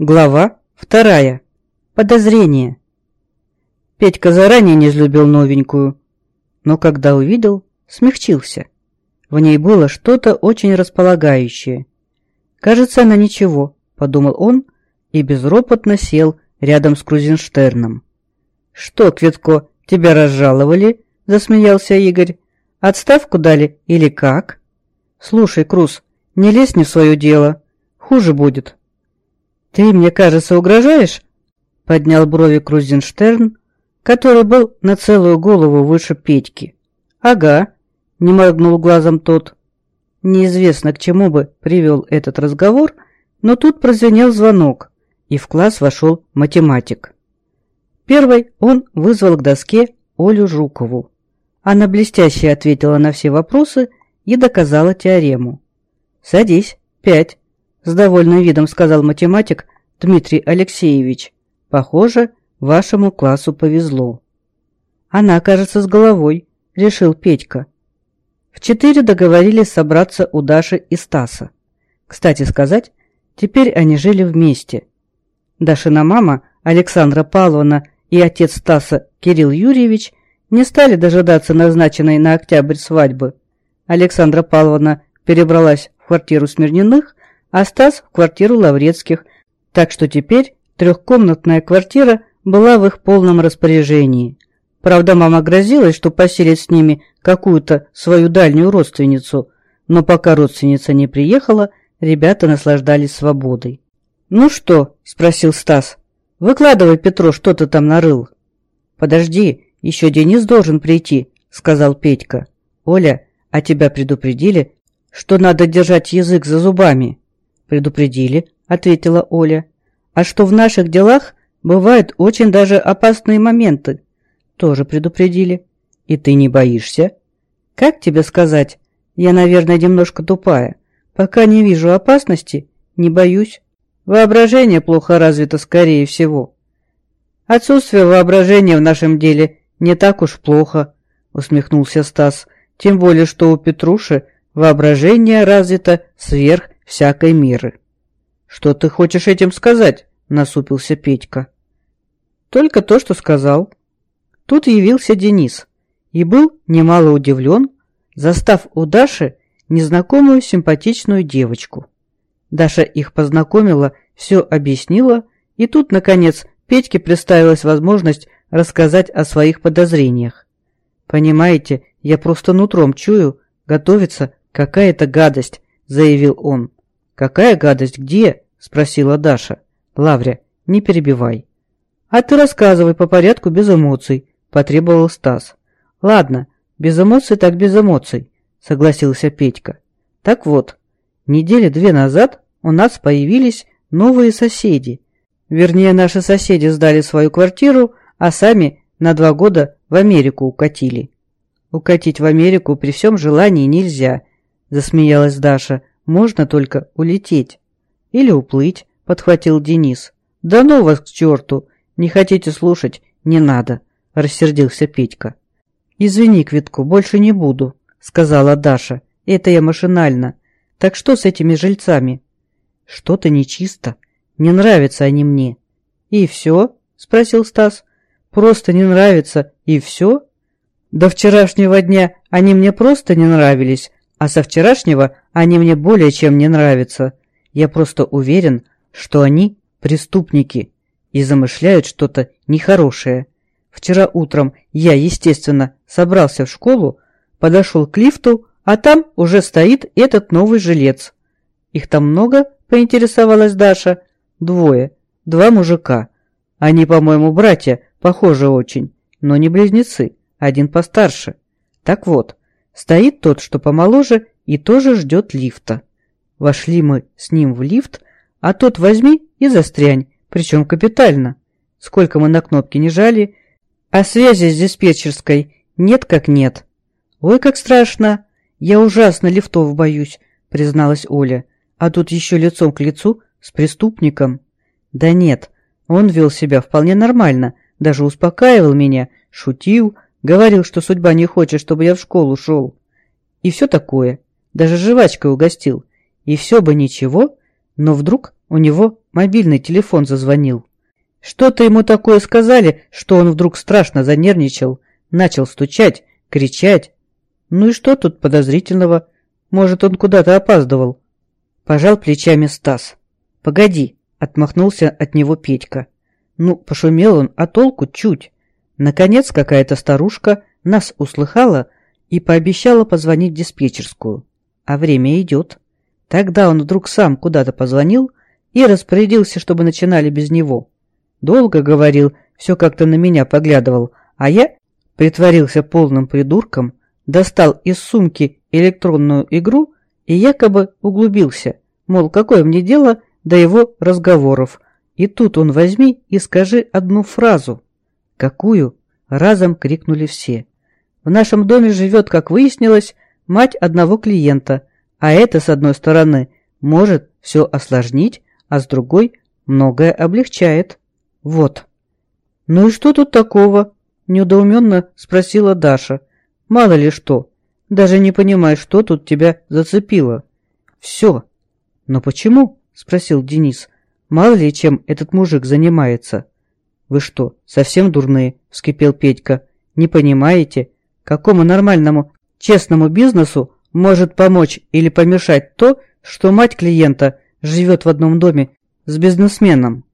Глава вторая. Подозрение. Петька заранее не взлюбил новенькую, но когда увидел, смягчился. В ней было что-то очень располагающее. «Кажется, она ничего», — подумал он и безропотно сел рядом с Крузенштерном. «Что, Квитко, тебя разжаловали?» — засмеялся Игорь. «Отставку дали или как?» «Слушай, Круз, не лезь не в свое дело. Хуже будет». «Ты, мне кажется, угрожаешь?» — поднял брови Крузенштерн, который был на целую голову выше Петьки. «Ага», — не моргнул глазом тот. Неизвестно, к чему бы привел этот разговор, но тут прозвенел звонок, и в класс вошел математик. Первой он вызвал к доске Олю Жукову. Она блестяще ответила на все вопросы и доказала теорему. «Садись, пять», с довольным видом сказал математик Дмитрий Алексеевич. Похоже, вашему классу повезло. Она, кажется, с головой, решил Петька. В четыре договорились собраться у Даши и Стаса. Кстати сказать, теперь они жили вместе. Дашина мама, Александра Павловна и отец Стаса Кирилл Юрьевич не стали дожидаться назначенной на октябрь свадьбы. Александра Павловна перебралась в квартиру Смирниных, а Стас в квартиру Лаврецких, так что теперь трехкомнатная квартира была в их полном распоряжении. Правда, мама грозилась, что поселит с ними какую-то свою дальнюю родственницу, но пока родственница не приехала, ребята наслаждались свободой. «Ну что?» – спросил Стас. «Выкладывай, Петро, что ты там нарыл». «Подожди, еще Денис должен прийти», – сказал Петька. «Оля, а тебя предупредили, что надо держать язык за зубами?» «Предупредили», — ответила Оля. «А что в наших делах бывают очень даже опасные моменты?» «Тоже предупредили». «И ты не боишься?» «Как тебе сказать? Я, наверное, немножко тупая. Пока не вижу опасности, не боюсь. Воображение плохо развито, скорее всего». «Отсутствие воображения в нашем деле не так уж плохо», — усмехнулся Стас. «Тем более, что у Петруши воображение развито сверх всякой меры. «Что ты хочешь этим сказать?» – насупился Петька. «Только то, что сказал». Тут явился Денис и был немало удивлен, застав у Даши незнакомую симпатичную девочку. Даша их познакомила, все объяснила, и тут, наконец, Петьке представилась возможность рассказать о своих подозрениях. «Понимаете, я просто нутром чую, готовится какая-то гадость», — заявил он. «Какая гадость? Где?» – спросила Даша. «Лавря, не перебивай». «А ты рассказывай по порядку без эмоций», – потребовал Стас. «Ладно, без эмоций так без эмоций», – согласился Петька. «Так вот, недели две назад у нас появились новые соседи. Вернее, наши соседи сдали свою квартиру, а сами на два года в Америку укатили». «Укатить в Америку при всем желании нельзя», – засмеялась Даша можно только улететь. Или уплыть, подхватил Денис. Да ну вас к черту! Не хотите слушать? Не надо, рассердился Петька. Извини, Квитку, больше не буду, сказала Даша. Это я машинально. Так что с этими жильцами? Что-то нечисто. Не нравятся они мне. И все? Спросил Стас. Просто не нравится, и все? До вчерашнего дня они мне просто не нравились, а со вчерашнего они мне более чем не нравятся. Я просто уверен, что они преступники и замышляют что-то нехорошее. Вчера утром я, естественно, собрался в школу, подошел к лифту, а там уже стоит этот новый жилец. Их там много, поинтересовалась Даша. Двое, два мужика. Они, по-моему, братья, похожи очень, но не близнецы, один постарше. Так вот, Стоит тот, что помоложе, и тоже ждет лифта. Вошли мы с ним в лифт, а тот возьми и застрянь, причем капитально. Сколько мы на кнопки не жали, а связи с диспетчерской нет как нет. Ой, как страшно! Я ужасно лифтов боюсь, призналась Оля. А тут еще лицом к лицу с преступником. Да нет, он вел себя вполне нормально, даже успокаивал меня, шутил, Говорил, что судьба не хочет, чтобы я в школу шел. И все такое. Даже жвачкой угостил. И все бы ничего, но вдруг у него мобильный телефон зазвонил. Что-то ему такое сказали, что он вдруг страшно занервничал, начал стучать, кричать. Ну и что тут подозрительного? Может, он куда-то опаздывал? Пожал плечами Стас. Погоди, отмахнулся от него Петька. Ну, пошумел он, а толку чуть. Наконец какая-то старушка нас услыхала и пообещала позвонить в диспетчерскую. А время идет. Тогда он вдруг сам куда-то позвонил и распорядился, чтобы начинали без него. Долго говорил, все как-то на меня поглядывал, а я притворился полным придурком, достал из сумки электронную игру и якобы углубился, мол, какое мне дело до его разговоров. И тут он возьми и скажи одну фразу. Какую? Разом крикнули все. В нашем доме живет, как выяснилось, мать одного клиента, а это, с одной стороны, может все осложнить, а с другой многое облегчает. Вот. Ну и что тут такого? Недоуменно спросила Даша. Мало ли что. Даже не понимаю, что тут тебя зацепило. Все. Но почему? Спросил Денис. Мало ли чем этот мужик занимается. Вы что, совсем дурные? Вскипел Петька. Не понимаете? Какому нормальному, честному бизнесу может помочь или помешать то, что мать клиента живет в одном доме с бизнесменом?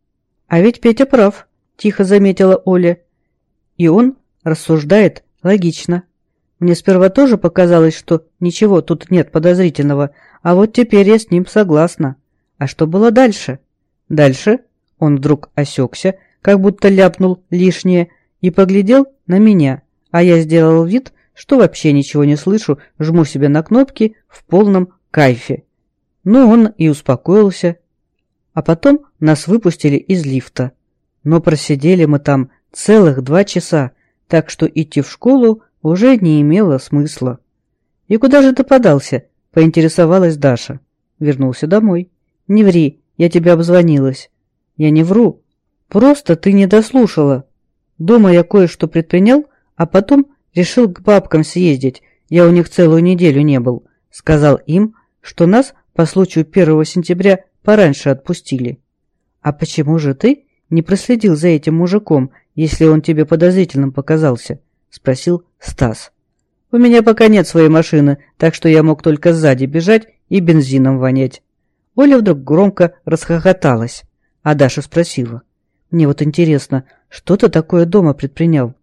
А ведь Петя прав, тихо заметила Оля. И он рассуждает логично. Мне сперва тоже показалось, что ничего тут нет подозрительного, а вот теперь я с ним согласна. А что было дальше? Дальше он вдруг осекся, как будто ляпнул лишнее, и поглядел на меня, а я сделал вид, что вообще ничего не слышу, жму себе на кнопки в полном кайфе. Ну, он и успокоился. А потом нас выпустили из лифта. Но просидели мы там целых два часа, так что идти в школу уже не имело смысла. «И куда же ты подался?» – поинтересовалась Даша. Вернулся домой. «Не ври, я тебе обзвонилась». «Я не вру. Просто ты не дослушала. Дома я кое-что предпринял, а потом решил к бабкам съездить. Я у них целую неделю не был. Сказал им, что нас по случаю 1 сентября пораньше отпустили. А почему же ты не проследил за этим мужиком если он тебе подозрительным показался?» – спросил Стас. «У меня пока нет своей машины, так что я мог только сзади бежать и бензином вонять». Оля вдруг громко расхохоталась, а Даша спросила. «Мне вот интересно, что ты такое дома предпринял?»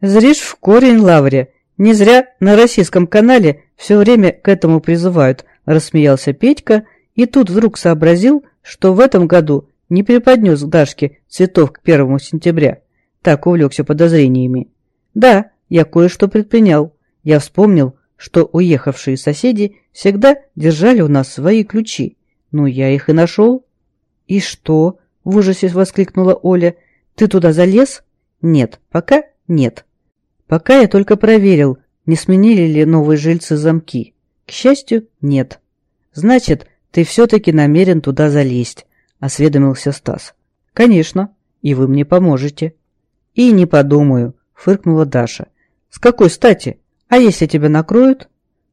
«Зришь в корень, Лаврия. Не зря на российском канале все время к этому призывают», – рассмеялся Петька и тут вдруг сообразил, что в этом году не преподнес Дашке цветов к первому сентября так увлекся подозрениями. Да, я кое-что предпринял. Я вспомнил, что уехавшие соседи всегда держали у нас свои ключи. Ну, я их и нашел. И что? В ужасе воскликнула Оля. Ты туда залез? Нет, пока нет. Пока я только проверил, не сменили ли новые жильцы замки. К счастью, нет. Значит, ты все-таки намерен туда залезть, осведомился Стас. Конечно, и вы мне поможете. «И не подумаю», — фыркнула Даша. «С какой стати? А если тебя накроют?»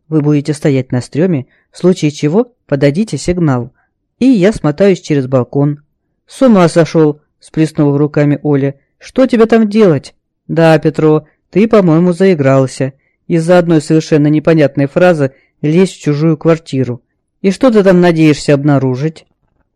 «Вы будете стоять на стреме, в случае чего подадите сигнал, и я смотаюсь через балкон». «С ума сошел!» — сплеснула руками Оля. «Что тебе там делать?» «Да, Петро, ты, по-моему, заигрался. Из-за одной совершенно непонятной фразы лезь в чужую квартиру. И что ты там надеешься обнаружить?»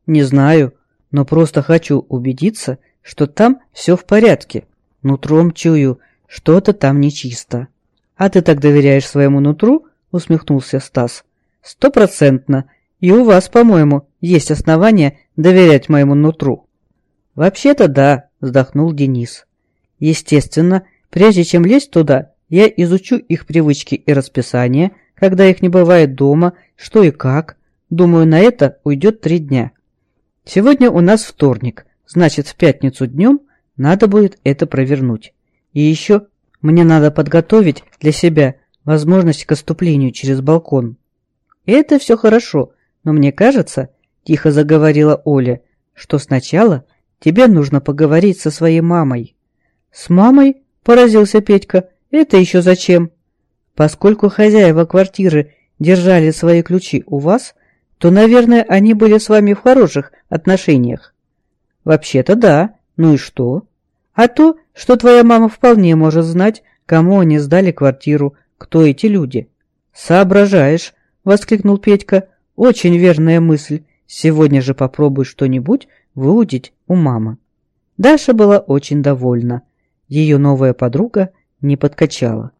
«Не знаю, но просто хочу убедиться, что там все в порядке». Нутром чую, что-то там нечисто. А ты так доверяешь своему нутру? Усмехнулся Стас. Стопроцентно. И у вас, по-моему, есть основания доверять моему нутру. Вообще-то да, вздохнул Денис. Естественно, прежде чем лезть туда, я изучу их привычки и расписание, когда их не бывает дома, что и как. Думаю, на это уйдет три дня. Сегодня у нас вторник, значит, в пятницу днем надо будет это провернуть. И еще мне надо подготовить для себя возможность к отступлению через балкон. Это все хорошо, но мне кажется, тихо заговорила Оля, что сначала тебе нужно поговорить со своей мамой. С мамой? Поразился Петька. Это еще зачем? Поскольку хозяева квартиры держали свои ключи у вас, то, наверное, они были с вами в хороших отношениях. Вообще-то да. Ну и что? А то, что твоя мама вполне может знать, кому они сдали квартиру, кто эти люди. Соображаешь, воскликнул Петька. Очень верная мысль. Сегодня же попробуй что-нибудь выудить у мамы. Даша была очень довольна. Ее новая подруга не подкачала.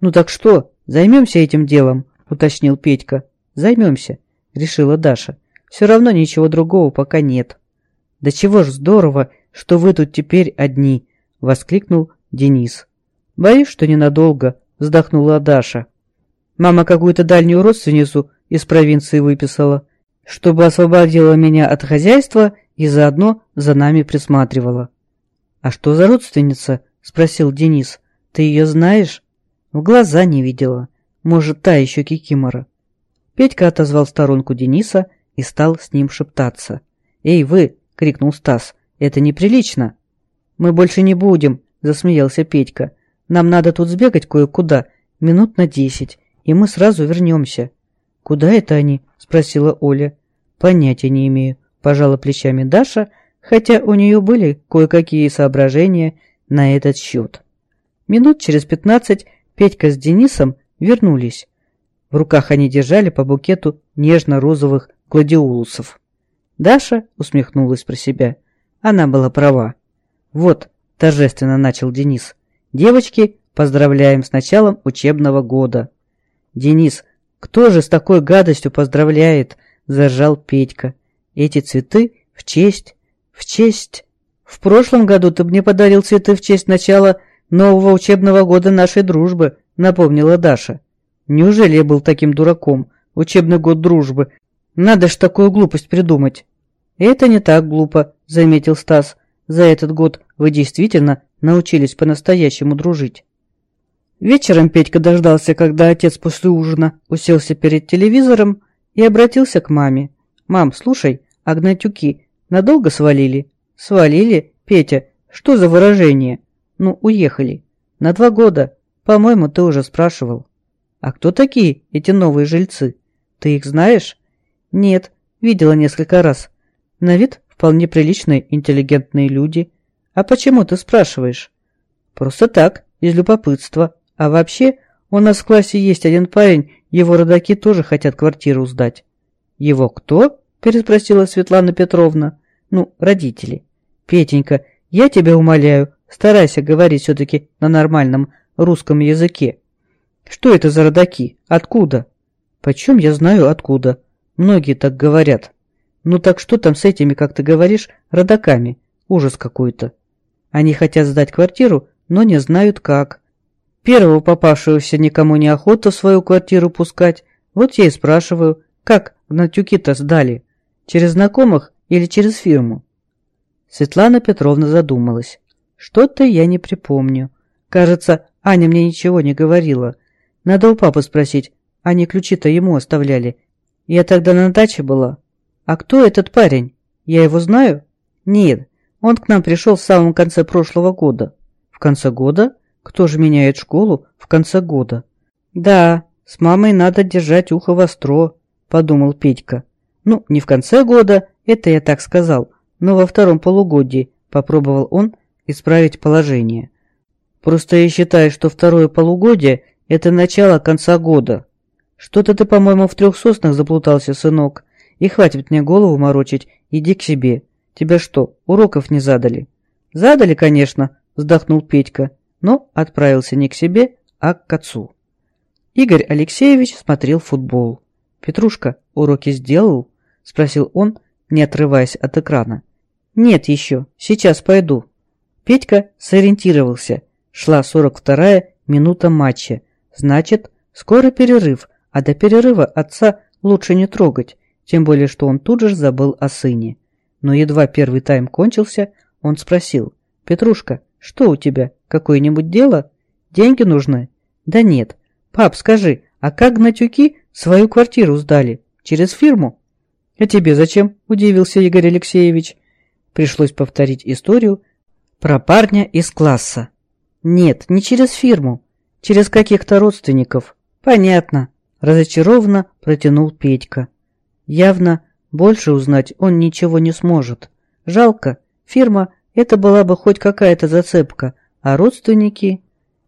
«Ну так что, займемся этим делом?» – уточнил Петька. «Займемся», – решила Даша. «Все равно ничего другого пока нет». «Да чего ж здорово, что вы тут теперь одни!» – воскликнул Денис. «Боюсь, что ненадолго», – вздохнула Даша. «Мама какую-то дальнюю родственницу из провинции выписала чтобы освободила меня от хозяйства и заодно за нами присматривала. «А что за родственница?» – спросил Денис. «Ты ее знаешь?» «В глаза не видела. Может, та еще кикимора». Петька отозвал сторонку Дениса и стал с ним шептаться. «Эй, вы!» – крикнул Стас. «Это неприлично!» «Мы больше не будем!» – засмеялся Петька. «Нам надо тут сбегать кое-куда, минут на десять, и мы сразу вернемся». «Куда это они?» – спросила Оля. «Понятия не имею», – пожала плечами Даша, хотя у нее были кое-какие соображения на этот счет. Минут через пятнадцать Петька с Денисом вернулись. В руках они держали по букету нежно-розовых гладиолусов. Даша усмехнулась про себя. Она была права. «Вот», – торжественно начал Денис, – «девочки, поздравляем с началом учебного года». «Денис, кто же с такой гадостью поздравляет?» заржал Петька. Эти цветы в честь, в честь... В прошлом году ты мне подарил цветы в честь начала нового учебного года нашей дружбы, напомнила Даша. Неужели я был таким дураком? Учебный год дружбы. Надо ж такую глупость придумать. Это не так глупо, заметил Стас. За этот год вы действительно научились по-настоящему дружить. Вечером Петька дождался, когда отец после ужина уселся перед телевизором и обратился к маме. «Мам, слушай, а надолго свалили?» «Свалили? Петя, что за выражение?» «Ну, уехали. На два года. По-моему, ты уже спрашивал». «А кто такие эти новые жильцы? Ты их знаешь?» «Нет, видела несколько раз. На вид вполне приличные, интеллигентные люди. А почему ты спрашиваешь?» «Просто так, из любопытства. А вообще, у нас в классе есть один парень, его родаки тоже хотят квартиру сдать». «Его кто?» – переспросила Светлана Петровна. «Ну, родители». «Петенька, я тебя умоляю, старайся говорить все-таки на нормальном русском языке». «Что это за родаки? Откуда?» «Почем я знаю откуда? Многие так говорят». «Ну так что там с этими, как ты говоришь, родаками? Ужас какой-то». «Они хотят сдать квартиру, но не знают как». Первого попавшегося никому не охота в свою квартиру пускать. Вот я и спрашиваю, как гнатюки-то сдали? Через знакомых или через фирму? Светлана Петровна задумалась. Что-то я не припомню. Кажется, Аня мне ничего не говорила. Надо у папы спросить, они ключи-то ему оставляли. Я тогда на даче была. А кто этот парень? Я его знаю? Нет, он к нам пришел в самом конце прошлого года. В конце года? Кто же меняет школу в конце года? Да, с мамой надо держать ухо востро, подумал Петька. Ну, не в конце года, это я так сказал, но во втором полугодии попробовал он исправить положение. Просто я считаю, что второе полугодие – это начало конца года. Что-то ты, по-моему, в трех соснах заплутался, сынок. И хватит мне голову морочить, иди к себе. Тебя что, уроков не задали? Задали, конечно, вздохнул Петька но отправился не к себе, а к отцу. Игорь Алексеевич смотрел футбол. «Петрушка, уроки сделал?» – спросил он, не отрываясь от экрана. «Нет еще, сейчас пойду». Петька сориентировался. Шла 42-я минута матча. Значит, скоро перерыв, а до перерыва отца лучше не трогать, тем более, что он тут же забыл о сыне. Но едва первый тайм кончился, он спросил. «Петрушка, что у тебя, какое-нибудь дело? Деньги нужны? Да нет. Пап, скажи, а как гнатюки свою квартиру сдали? Через фирму? А тебе зачем? Удивился Игорь Алексеевич. Пришлось повторить историю про парня из класса. Нет, не через фирму. Через каких-то родственников. Понятно. Разочарованно протянул Петька. Явно больше узнать он ничего не сможет. Жалко, Фирма – это была бы хоть какая-то зацепка, а родственники...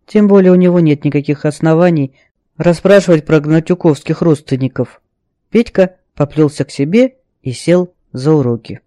Тем более у него нет никаких оснований расспрашивать про гнатюковских родственников. Петька поплелся к себе и сел за уроки.